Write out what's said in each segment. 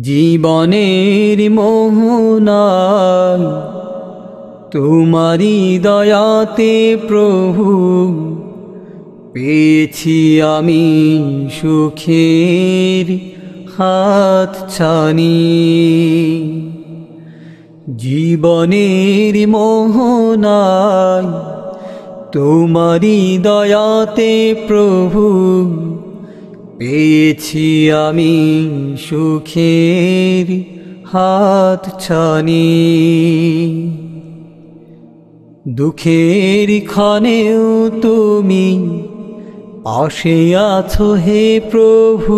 জীবনের মোহনায় তোমারি দয়াতে প্রভু, পেয়েছি আমি সুখের হাত ছানি। জীবনের মোহনায় তোমারি দয়াতে প্রভু পেয়েছি আমি সুখের হাত ছানি। দুঃখের ক্ষণেও তুমি পাশে আছো হে প্রভু।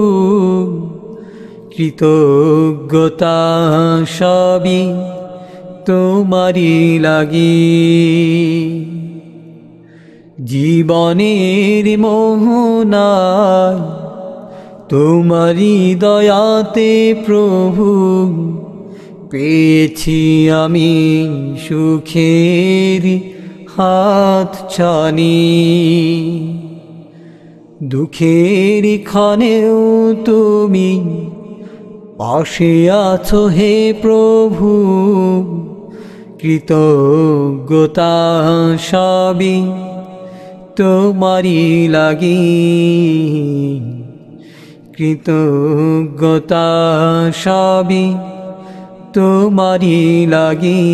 কৃতজ্ঞতা সবই তোমারি লাগি। জীবনের মোহনায় তোমারি দয়াতে প্রভু, পেয়েছি আমি সুখের হাত ছানি। দুঃখের ক্ষণেও তুমি পাশে আছো হে প্রভু, কৃতজ্ঞতা সবই তোমারি লাগি। কৃতজ্ঞতা সবই তোমারি লাগি।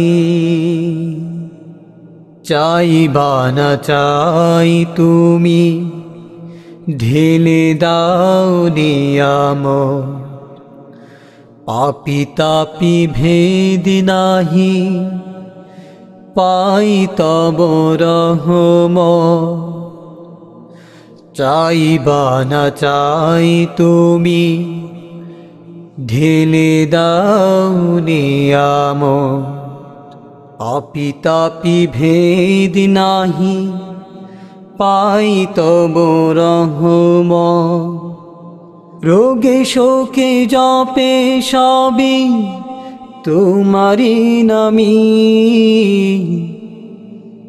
চাইবা না চাই তুমি, ঢেলে দাও নিয়াম পাপি তাপি ভেদ নাহি, পাই তব রহম চাইবা না চাই তুমি? ঢেলে দাও নিয়াম অপিতাপি ভেদ নাহি, পাই তব রহম রোগে শোকে জপে সবই তোমারি নামি।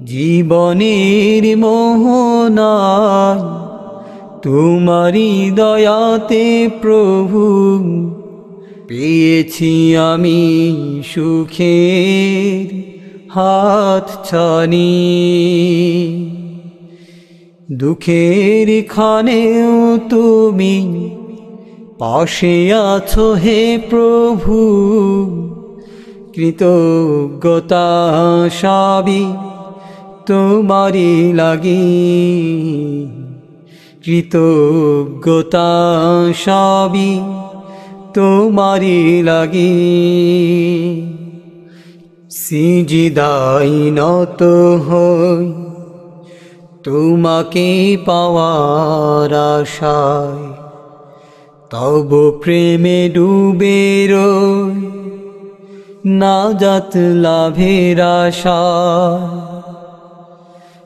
জীবনের মোহনায় তোমারি দয়াতে প্রভু, পেয়েছি আমি সুখের হাত ছানি। দুঃখের খানেও তুমি পাশে আছো হে প্রভু, কৃতজ্ঞতা সাবি তোমারি লাগি। কৃতজ্ঞতা সবই তোমারি লাগি। সিজিদাই নত হই, তোমাকে পাওয়ার আশায়। তব প্রেমে ডুবে রই না যাত লাভের আশায়।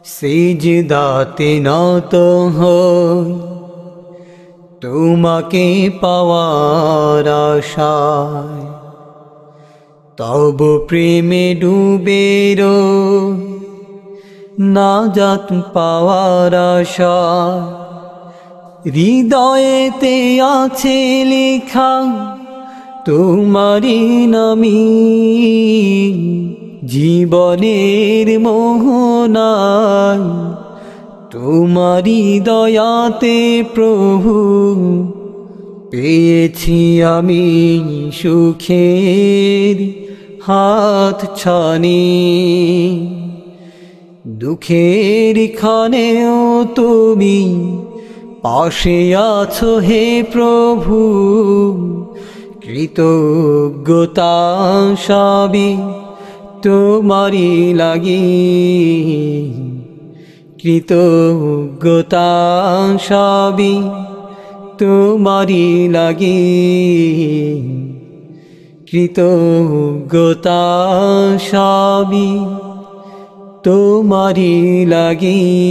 সিজদাতে নত হই তোমাকে পাওয়ার আশায় তব প্রেমে ডুবে না যাত পাওয়ার হৃদয়েতে আছে লেখা তোমারি নামি জীবনের মোহনায় তোমারি দয়াতে প্রভু, পেয়েছি আমি সুখের হাত ছানি। দুঃখের খানেও তুমি পাশে আছো হে প্রভু, কৃতজ্ঞতা সবই তোমারি লাগি। কৃতজ্ঞতা সবই তোমারি লাগি। কৃতজ্ঞতা সবই তোমারি লাগি।